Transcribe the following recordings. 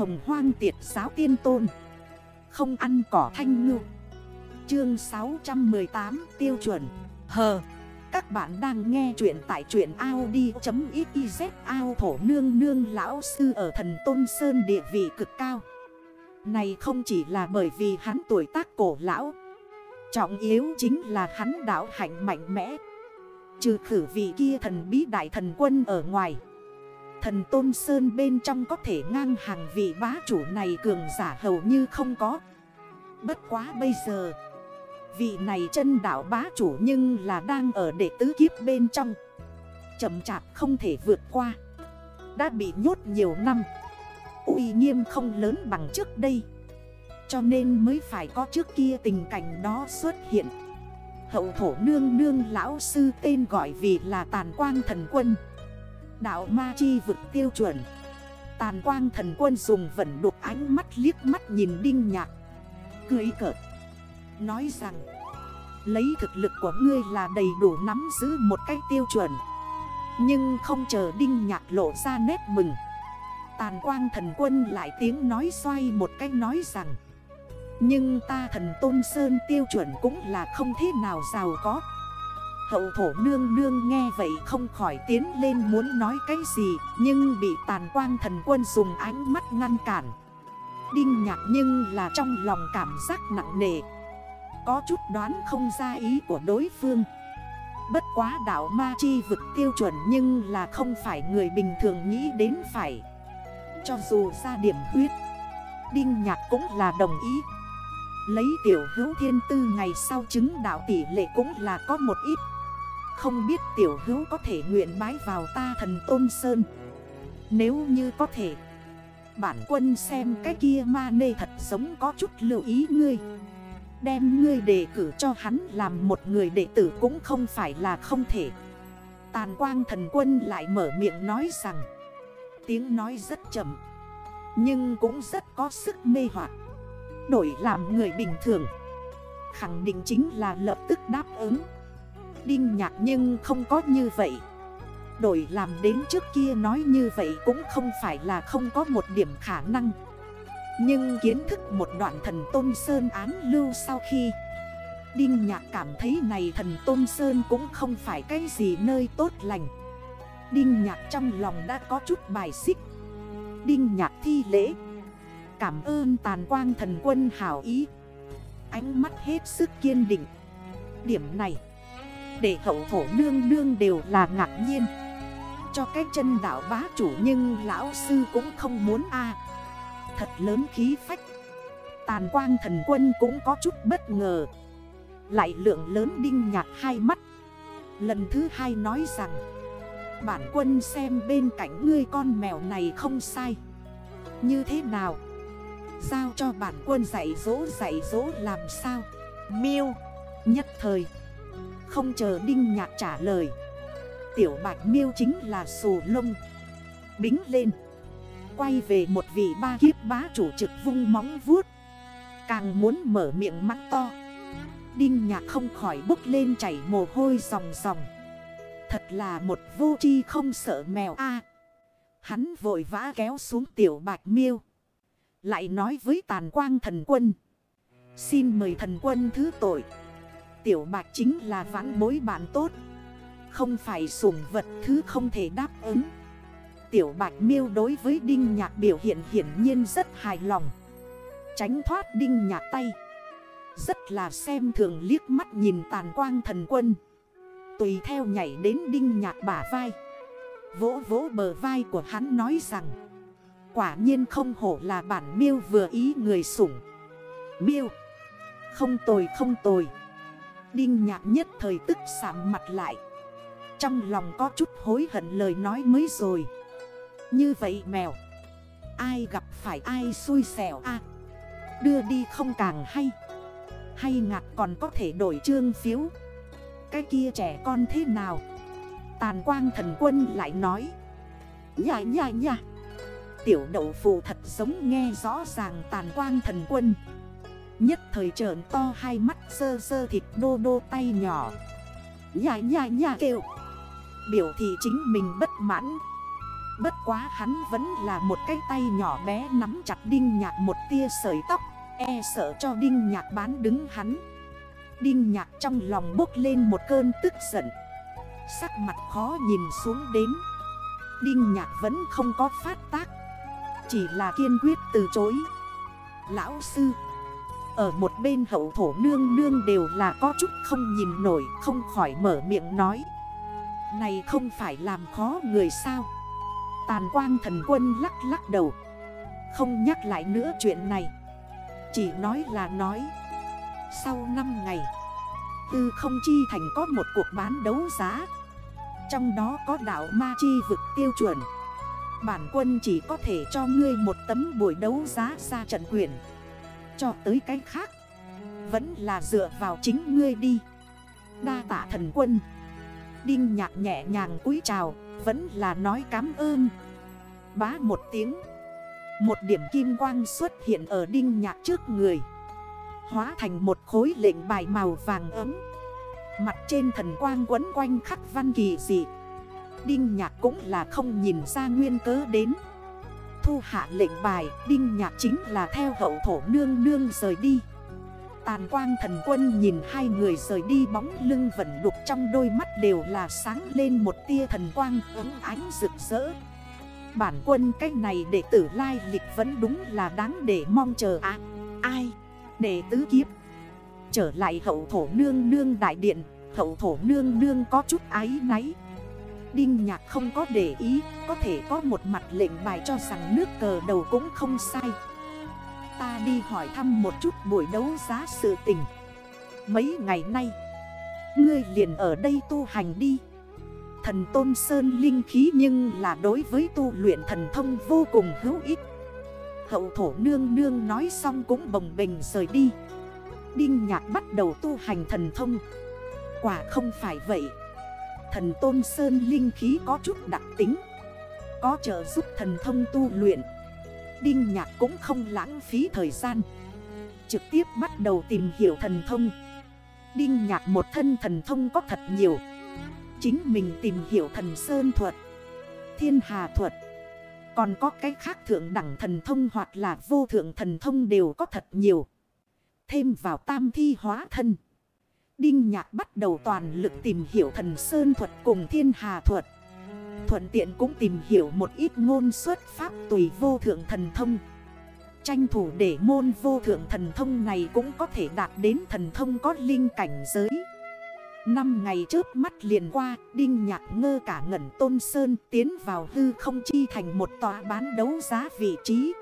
hồng hoang tiệt giáo tiên tôn. Không ăn cỏ thanh ngư. Chương 618 tiêu chuẩn. Hờ Các bạn đang nghe chuyện tại chuyện Audi.xyz ao thổ nương nương lão sư ở thần Tôn Sơn địa vị cực cao. Này không chỉ là bởi vì hắn tuổi tác cổ lão, Trọng yếu chính là hắn đảo hạnh mạnh mẽ. Trừ khử vị kia thần bí đại thần quân ở ngoài Thần Tôn Sơn bên trong có thể ngang hàng vị bá chủ này cường giả hầu như không có. Bất quá bây giờ, Vị này chân đảo bá chủ nhưng là đang ở đệ tứ kiếp bên trong. Chậm chạp không thể vượt qua. Đã bị nhốt nhiều năm. Uy nghiêm không lớn bằng trước đây. Cho nên mới phải có trước kia tình cảnh đó xuất hiện. Hậu thổ nương nương lão sư tên gọi vì là tàn quang thần quân. Đạo ma chi vực tiêu chuẩn. Tàn quang thần quân dùng vận đục ánh mắt liếc mắt nhìn đinh nhạc. Cười cợt. Nói rằng, Lấy thực lực của ngươi là đầy đủ nắm giữ một cách tiêu chuẩn. Nhưng không chờ đinh nhạc lộ ra nét mừng, Tàn quang thần quân lại tiếng nói xoay một cách nói rằng, Nhưng ta thần tôn sơn tiêu chuẩn cũng là không thế nào giàu có. Hậu thổ nương nương nghe vậy không khỏi tiến lên muốn nói cái gì, Nhưng bị tàn quang thần quân dùng ánh mắt ngăn cản. Đinh nhạc nhưng là trong lòng cảm giác nặng nề, Có chút đoán không ra ý của đối phương. Bất quá đảo ma chi vực tiêu chuẩn nhưng là không phải người bình thường nghĩ đến phải. Cho dù ra điểm huyết, Đinh nhạc cũng là đồng ý. Lấy tiểu hữu thiên tư ngày sau chứng đạo tỷ lệ cũng là có một ít không biết tiểu hữu có thể nguyện bái vào ta thần Tôn Sơn. Nếu như có thể, Bản quân xem cái kia ma nê thật giống có chút lưu ý ngươi. Đem ngươi đề cử cho hắn làm một người đệ tử cũng không phải là không thể. Tàn quang thần quân lại mở miệng nói rằng, Tiếng nói rất chậm, Nhưng cũng rất có sức mê hoặc, Đổi làm người bình thường. Khẳng định chính là lập tức đáp ứng. Đinh nhạc nhưng không có như vậy. Đổi làm đến trước kia nói như vậy cũng không phải là không có một điểm khả năng. Nhưng kiến thức một đoạn thần Tôn Sơn án lưu sau khi Đinh nhạc cảm thấy này thần Tôn Sơn cũng không phải cái gì nơi tốt lành. Đinh nhạc trong lòng đã có chút bài xích. Đinh nhạc thi lễ. Cảm ơn tàn quang thần quân hảo ý. Ánh mắt hết sức kiên định. Điểm này để hậu thổ nương nương đều là ngạc nhiên. Cho cái chân đảo bá chủ nhưng lão sư cũng không muốn a. Thật lớn khí phách. Tàn quang thần quân cũng có chút bất ngờ. Lại lượng lớn đinh nhạt hai mắt. Lần thứ hai nói rằng, Bản quân xem bên cạnh ngươi con mèo này không sai. Như thế nào? Giao cho bản quân dạy dỗ dạy dỗ làm sao? Miêu, Nhất thời không chờ Đinh Nhạc trả lời. Tiểu Bạch Miêu chính là sù lông. Bính lên. Quay về một vị ba kiếp bá chủ trực vung móng vuốt. Càng muốn mở miệng mắt to. Đinh Nhạc không khỏi bốc lên chảy mồ hôi ròng ròng. Thật là một vô chi không sợ mèo a. Hắn vội vã kéo xuống tiểu bạch miêu. Lại nói với tàn quang thần quân. Xin mời thần quân thứ tội. Tiểu bạch chính là vãn bối bạn tốt. Không phải sủng vật thứ không thể đáp ứng. Tiểu bạch miêu đối với đinh nhạc biểu hiện hiển nhiên rất hài lòng. Tránh thoát đinh nhạc tay. Rất là xem thường liếc mắt nhìn tàn quang thần quân. Tùy theo nhảy đến đinh nhạc bả vai. Vỗ vỗ bờ vai của hắn nói rằng, Quả nhiên không hổ là bản miêu vừa ý người sủng. Miêu, Không tồi không tồi. Đinh nhạc nhất thời tức sạm mặt lại. Trong lòng có chút hối hận lời nói mới rồi. Như vậy mèo, Ai gặp phải ai xui xẻo a? Đưa đi không càng hay. Hay ngạc còn có thể đổi trương phiếu? Cái kia trẻ con thế nào? Tàn quang thần quân lại nói. Nhà nhà nhà. Tiểu đậu phụ thật giống nghe rõ ràng tàn quang thần quân. Nhất thời trởn to hai mắt sơ sơ thịt đô đô tay nhỏ. Nhà nhà nhà kêu. Biểu thị chính mình bất mãn. Bất quá hắn vẫn là một cái tay nhỏ bé nắm chặt đinh nhạc một tia sợi tóc E sợ cho đinh nhạc bán đứng hắn. Đinh nhạc trong lòng bốc lên một cơn tức giận. Sắc mặt khó nhìn xuống đến. Đinh nhạc vẫn không có phát tác, Chỉ là kiên quyết từ chối. Lão sư ở một bên hậu thổ nương nương đều là có chút không nhìn nổi, Không khỏi mở miệng nói. Này không phải làm khó người sao? Tàn quang thần quân lắc lắc đầu. Không nhắc lại nữa chuyện này. Chỉ nói là nói. Sau 5 ngày, Tư không chi thành có một cuộc bán đấu giá. Trong đó có đảo ma chi vực tiêu chuẩn. Bản quân chỉ có thể cho ngươi một tấm buổi đấu giá ra trận quyền. Cho tới cái khác. Vẫn là dựa vào chính ngươi đi. Đa tạ thần quân. Đinh nhạc nhẹ nhàng cúi chào, Vẫn là nói cảm ơn. Bá một tiếng. Một điểm kim quang xuất hiện ở đinh nhạc trước người. Hóa thành một khối lệnh bài màu vàng ấm. Mặt trên thần quang quấn quanh khắc văn kỳ dị. Đinh nhạc cũng là không nhìn ra nguyên cớ đến. Thu hạ lệnh bài, Đinh nhạc chính là theo hậu thổ nương nương rời đi. Tàn quang thần quân nhìn hai người rời đi bóng lưng vẩn đục trong đôi mắt đều là sáng lên một tia thần quang ấm ánh rực rỡ. Bản quân cách này đệ tử lai lịch vẫn đúng là đáng để mong chờ à Ai? Đệ tứ kiếp. Trở lại hậu thổ nương nương đại điện, Hậu thổ nương nương có chút ái náy. Đinh nhạc không có để ý, Có thể có một mặt lệnh bài cho rằng nước cờ đầu cũng không sai. Ta đi hỏi thăm một chút buổi đấu giá sự tình. Mấy ngày nay, Ngươi liền ở đây tu hành đi. Thần Tôn Sơn linh khí nhưng là đối với tu luyện thần thông vô cùng hữu ích. Hậu thổ nương nương nói xong cũng bồng bình rời đi. Đinh nhạc bắt đầu tu hành thần thông. Quả không phải vậy. Thần Tôn Sơn linh khí có chút đặc tính. Có trợ giúp thần thông tu luyện. Đinh nhạc cũng không lãng phí thời gian. Trực tiếp bắt đầu tìm hiểu thần thông. Đinh nhạc một thân thần thông có thật nhiều. Chính mình tìm hiểu thần sơn thuật, Thiên hà thuật. Còn có cái khác thượng đẳng thần thông hoặc là vô thượng thần thông đều có thật nhiều. Thêm vào tam thi hóa thân. Đinh nhạc bắt đầu toàn lực tìm hiểu thần sơn thuật cùng thiên hà thuật Thuận tiện cũng tìm hiểu một ít ngôn xuất pháp tùy vô thượng thần thông Tranh thủ để môn vô thượng thần thông này cũng có thể đạt đến thần thông có linh cảnh giới Năm ngày trước mắt liền qua, Đinh Nhạc ngơ cả ngẩn Tôn Sơn tiến vào hư không chi thành một tòa bán đấu giá vị trí.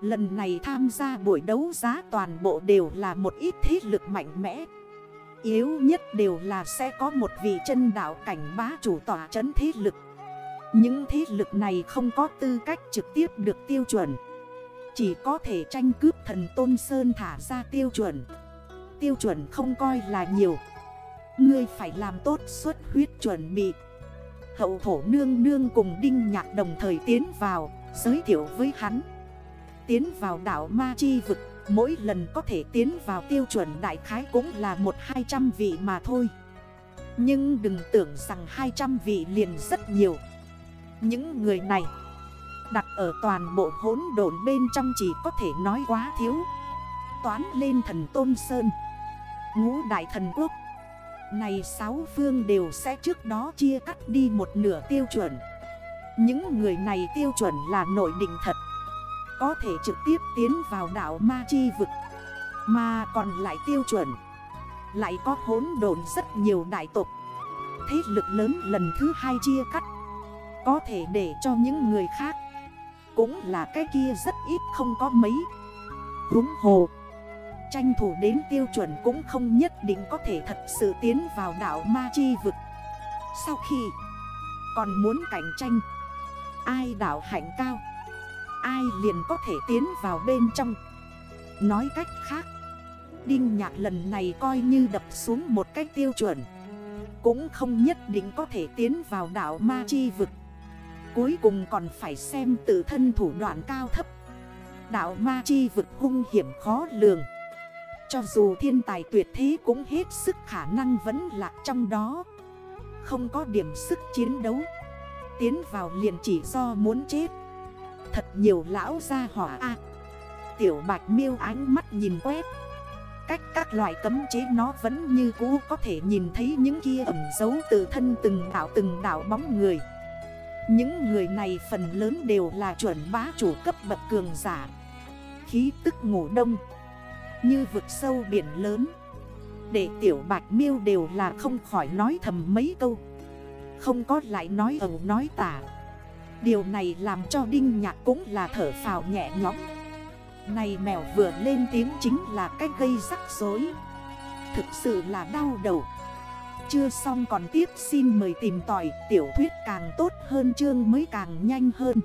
Lần này tham gia buổi đấu giá toàn bộ đều là một ít thế lực mạnh mẽ. Yếu nhất đều là sẽ có một vị chân đạo cảnh bá chủ tỏa trấn thế lực. Những thế lực này không có tư cách trực tiếp được tiêu chuẩn. Chỉ có thể tranh cướp thần Tôn Sơn thả ra tiêu chuẩn. Tiêu chuẩn không coi là nhiều. Ngươi phải làm tốt suốt huyết chuẩn bị Hậu thổ nương nương cùng đinh nhạc đồng thời tiến vào, Giới thiệu với hắn Tiến vào đảo Ma Chi Vực Mỗi lần có thể tiến vào tiêu chuẩn đại khái cũng là một hai trăm vị mà thôi. Nhưng đừng tưởng rằng 200 vị liền rất nhiều. Những người này Đặt ở toàn bộ hốn đồn bên trong chỉ có thể nói quá thiếu. Toán lên thần Tôn Sơn, Ngũ Đại Thần Quốc. Này sáu phương đều sẽ trước đó chia cắt đi một nửa tiêu chuẩn. Những người này tiêu chuẩn là nội định thật. Có thể trực tiếp tiến vào đảo Ma Chi Vực, Mà còn lại tiêu chuẩn, Lại có hốn đồn rất nhiều đại tục Thế lực lớn lần thứ hai chia cắt, Có thể để cho những người khác, Cũng là cái kia rất ít không có mấy. Húng hồ, Tranh thủ đến tiêu chuẩn cũng không nhất định có thể thật sự tiến vào đảo Ma Chi vực. Sau khi còn muốn cạnh tranh, Ai đảo hạnh cao? Ai liền có thể tiến vào bên trong. Nói cách khác, Đinh nhạc lần này coi như đập xuống một cách tiêu chuẩn. Cũng không nhất định có thể tiến vào đảo Ma Chi vực. Cuối cùng còn phải xem tự thân thủ đoạn cao thấp. Đảo Ma Chi vực hung hiểm khó lường. Cho dù thiên tài tuyệt thế cũng hết sức khả năng vẫn lạc trong đó. Không có điểm sức chiến đấu. Tiến vào liền chỉ do muốn chết. Thật nhiều lão gia hỏa a. Tiểu bạch miêu ánh mắt nhìn quét. Cách các loại cấm chế nó vẫn như cũ, có thể nhìn thấy những kia ẩm dấu từ thân từng đảo từng đảo bóng người. Những người này phần lớn đều là chuẩn bá chủ cấp bậc cường giả. Khí tức ngủ đông, Như vực sâu biển lớn. Để tiểu bạch miêu đều là không khỏi nói thầm mấy câu. Không có lại nói ẩu nói tả. Điều này làm cho Đinh Nhạc cũng là thở phào nhẹ nhõm. Này mèo vừa lên tiếng chính là cách gây rắc rối. Thực sự là đau đầu. Chưa xong còn tiếp xin mời tìm tỏi tiểu thuyết càng tốt hơn, chương mới càng nhanh hơn.